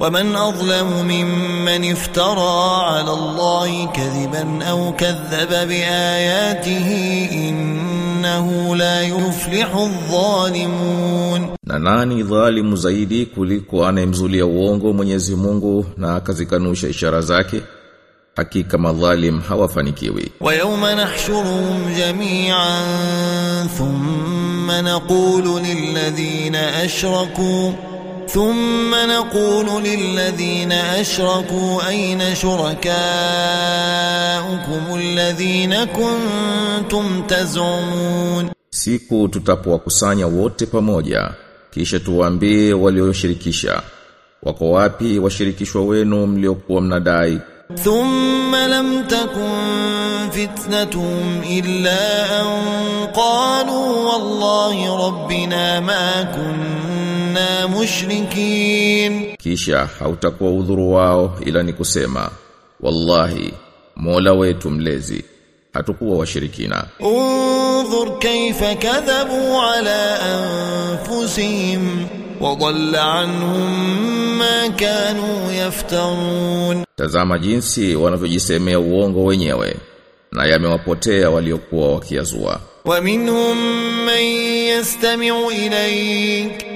ومن أظلم ممن افترى على الله كذبا أو كذب بآياته إنه لا يفلح الظالمون Na nani dhalimu zaidi kuliko anayemzulia uongo Mwenyezi Mungu na akazikanusha ishara zake? Hakika madhalim hawafanikiwi. ويوم نحشرهم جميعا ثم نقول للذين أشركوا ثم نقول للذين أشركوا أين شركاؤكم الذين كنتم تزعمون Siku tutapowakusanya wote pamoja, kisha tuwaambie walioshirikisha, wako wapi washirikishwa wenu mliokuwa mnadai? ثم لم تكن فتنتهم إلا أن قالوا والله ربنا ما kunna mushrikin. Kisha hautakuwa udhuru wao ila ni kusema wallahi Mola wetu mlezi hatukuwa washirikina. Udhur kaifa kadhabu ala anfusihim wadalla anhum ma kanu yaftarun. Tazama jinsi wanavyojisemea uongo wenyewe na yamewapotea waliokuwa wakiazua. Wa minhum man yastami'u ilayka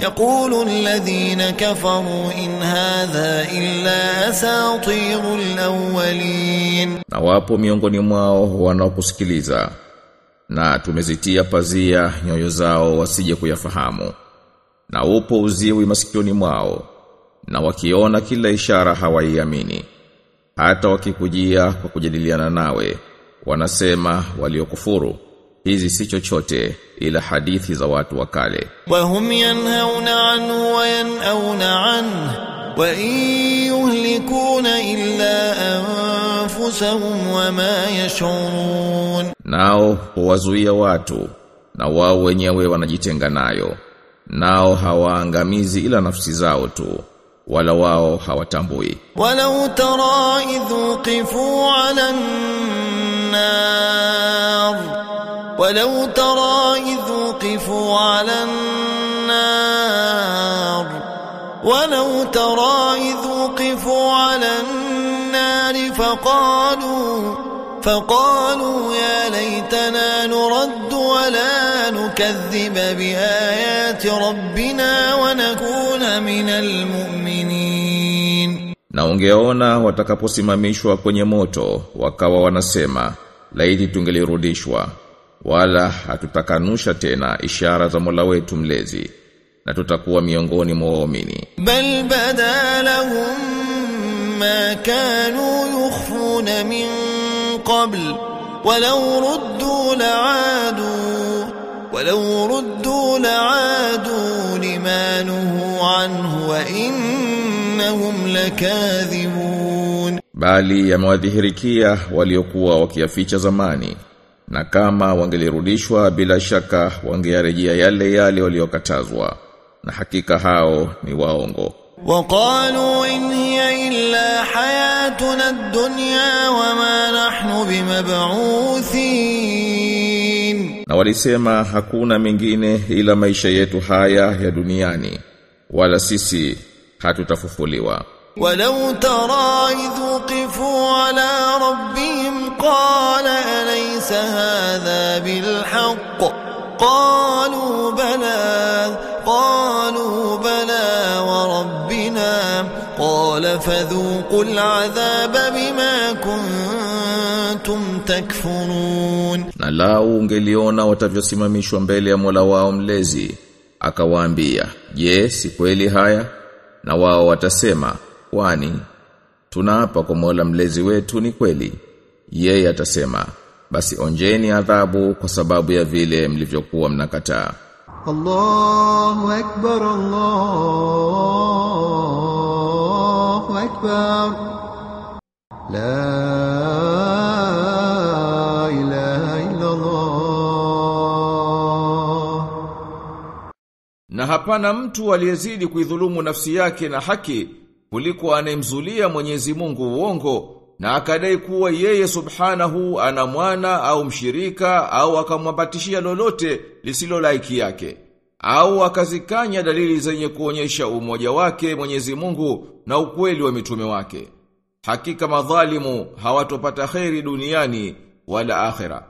يقول الذين كفروا إن هذا إلا أساطير الأولين Na wapo miongoni mwao wanaokusikiliza na tumezitia pazia nyoyo zao wasije kuyafahamu. Na upo uziwi masikioni mwao na wakiona kila ishara hawaiamini. Hata wakikujia kwa kujadiliana nawe wanasema waliokufuru hizi si chochote ila hadithi za watu wa kale. Wa hum yanhauna anhu wa yanauna anhu wa yuhlikuna illa anfusahum wa ma yashurun. Nao huwazuia watu na wao wenyewe wanajitenga nayo. Nao hawaangamizi ila nafsi zao tu wala wao hawatambui. Wala utara idh qifu ala nnar ولو ترى إذ وقفوا على النار ولو ترى إذ وقفوا على النار فقالوا فقالوا يا ليتنا نرد ولا نكذب بآيات ربنا ونكون من المؤمنين Na ungeona watakaposimamishwa kwenye moto wakawa wanasema laiti tungelirudishwa wala hatutakanusha tena ishara za Mola wetu mlezi na tutakuwa miongoni mwa waumini. بل بدا لهم ما كانوا يخفون من قبل ولو ردوا لعادوا ولو ردوا لعادوا لما نهوا عنه وإنهم لكاذبون Bali yamewadhihirikia waliokuwa wakiyaficha zamani na kama wangelirudishwa bila shaka wangearejea yale yale waliokatazwa na hakika hao ni waongo. وقالوا إن هي إلا حياتنا الدنيا وما نحن بمبعوثين Na walisema hakuna mengine ila maisha yetu haya ya duniani wala sisi hatutafufuliwa. ولو ترى إذ وقفوا على ربهم قال أليس هذا بالحق قالوا بلى قالوا بلى وربنا قال فذوقوا العذاب بما كنتم تكفرون lau ungeliona watavyosimamishwa mbele ya Mola wao mlezi akawaambia je si kweli haya na wao watasema wani tunaapa kwa Mola mlezi wetu ni kweli. Yeye atasema basi onjeni adhabu kwa sababu ya vile mlivyokuwa mnakataa. Allahu akbar Allahu akbar. La ilaha illa Allah Na hapana mtu aliyezidi kuidhulumu nafsi yake na haki kuliko anemzulia Mwenyezi Mungu uongo na akadai kuwa yeye subhanahu ana mwana au mshirika au akamwambatishia lolote lisilo laiki yake au akazikanya dalili zenye kuonyesha umoja wake Mwenyezi Mungu na ukweli wa mitume wake. Hakika madhalimu hawatopata kheri duniani wala akhera.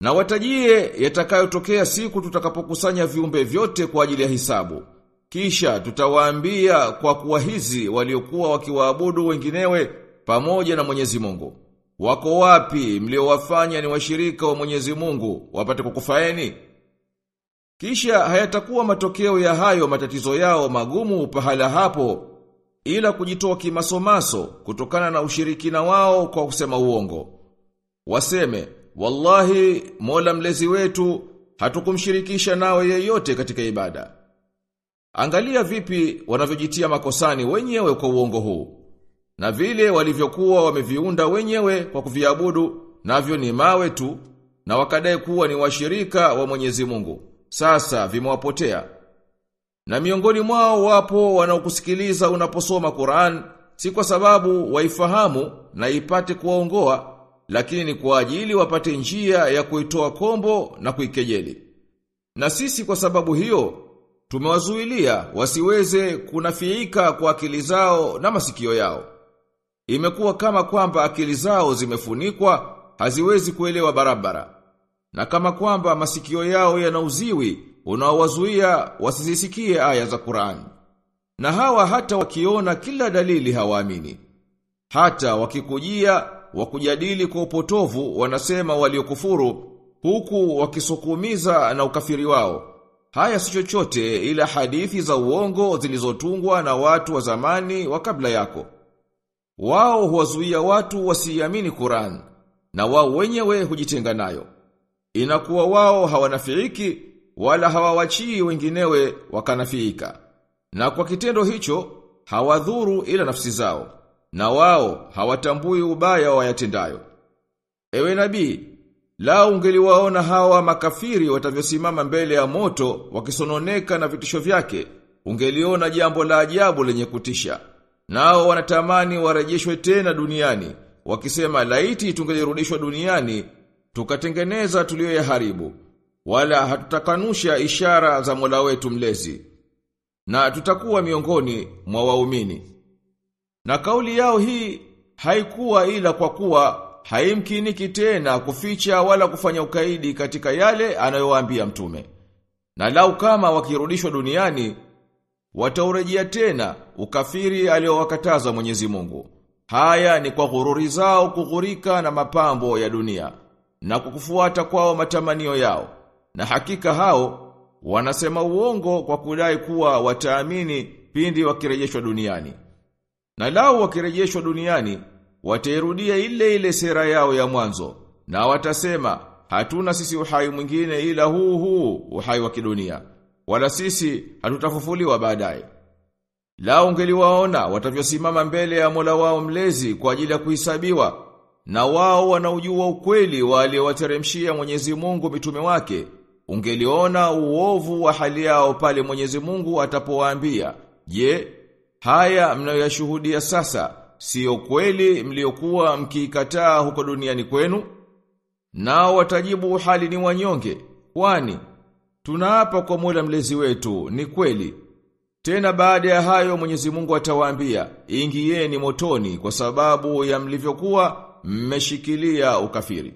Na watajie yatakayotokea siku tutakapokusanya viumbe vyote kwa ajili ya hisabu. Kisha tutawaambia kwa kuwa hizi waliokuwa wakiwaabudu wenginewe pamoja na Mwenyezi Mungu. Wako wapi mliowafanya ni washirika wa Mwenyezi Mungu wapate kukufaeni? Kisha hayatakuwa matokeo ya hayo matatizo yao magumu pahala hapo ila kujitoa kimasomaso kutokana na ushirikina wao kwa kusema uongo. Waseme, wallahi mola mlezi wetu hatukumshirikisha nawe yeyote katika ibada. Angalia vipi wanavyojitia makosani wenyewe kwa uongo huu. Na vile walivyokuwa wameviunda wenyewe kwa kuviabudu navyo ni mawe tu na wakadai kuwa ni washirika wa Mwenyezi Mungu. Sasa vimewapotea. Na miongoni mwao wapo wanaokusikiliza unaposoma Qur'an si kwa sababu waifahamu na ipate kuwaongoa lakini ni kwa ajili wapate njia ya kuitoa kombo na kuikejeli. Na sisi kwa sababu hiyo tumewazuilia wasiweze kunafiika kwa akili zao na masikio yao. Imekuwa kama kwamba akili zao zimefunikwa haziwezi kuelewa barabara. Na kama kwamba masikio yao yanauziwi unaowazuia wasizisikie aya za Qur'an. Na hawa hata wakiona kila dalili hawaamini. Hata wakikujia wakujadili kwa upotovu wanasema waliokufuru huku wakisukumiza na ukafiri wao. Haya si chochote ila hadithi za uongo zilizotungwa na watu wa zamani wa kabla yako. Wao huwazuia watu wasiamini Qur'an na wao wenyewe hujitenga nayo. Inakuwa wao hawanafiiki wala hawawachii wenginewe wakanafiika. Na kwa kitendo hicho hawadhuru ila nafsi zao na wao hawatambui ubaya wayatendayo. Ewe nabii, lao ungeliwaona hawa makafiri watavyosimama mbele ya moto wakisononeka na vitisho vyake, ungeliona jambo la ajabu lenye kutisha. Nao wanatamani warejeshwe tena duniani, wakisema laiti tungelirudishwa duniani, tukatengeneza tuliyoyaharibu, wala hatutakanusha ishara za Mola wetu mlezi. Na tutakuwa miongoni mwa waumini. Na kauli yao hii haikuwa ila kwa kuwa haimkiniki tena kuficha wala kufanya ukaidi katika yale anayowaambia mtume. Na lau kama wakirudishwa duniani wataurejea tena ukafiri aliowakataza Mwenyezi Mungu. Haya ni kwa ghururi zao kughurika na mapambo ya dunia na kukufuata kwao matamanio yao. Na hakika hao wanasema uongo kwa kudai kuwa wataamini pindi wakirejeshwa duniani. Na lau wakirejeshwa duniani, watairudia ile ile sera yao ya mwanzo, na watasema, hatuna sisi uhai mwingine ila huu huu uhai wa kidunia, wala sisi hatutafufuliwa baadaye. lao ungeliwaona watavyosimama mbele ya Mola wao mlezi kwa ajili ya kuhisabiwa, na wao wanaujua ukweli wa aliyowateremshia Mwenyezi Mungu mitume wake, ungeliona uovu wa hali yao pale Mwenyezi Mungu atapowaambia, "Je, haya mnayoyashuhudia sasa sio kweli mliokuwa mkiikataa huko duniani kwenu?" Nao watajibu hali ni wanyonge, kwani tunaapa kwa Mola mlezi wetu ni kweli. Tena baada ya hayo Mwenyezi Mungu atawaambia, "Ingieni motoni kwa sababu ya mlivyokuwa mmeshikilia ukafiri."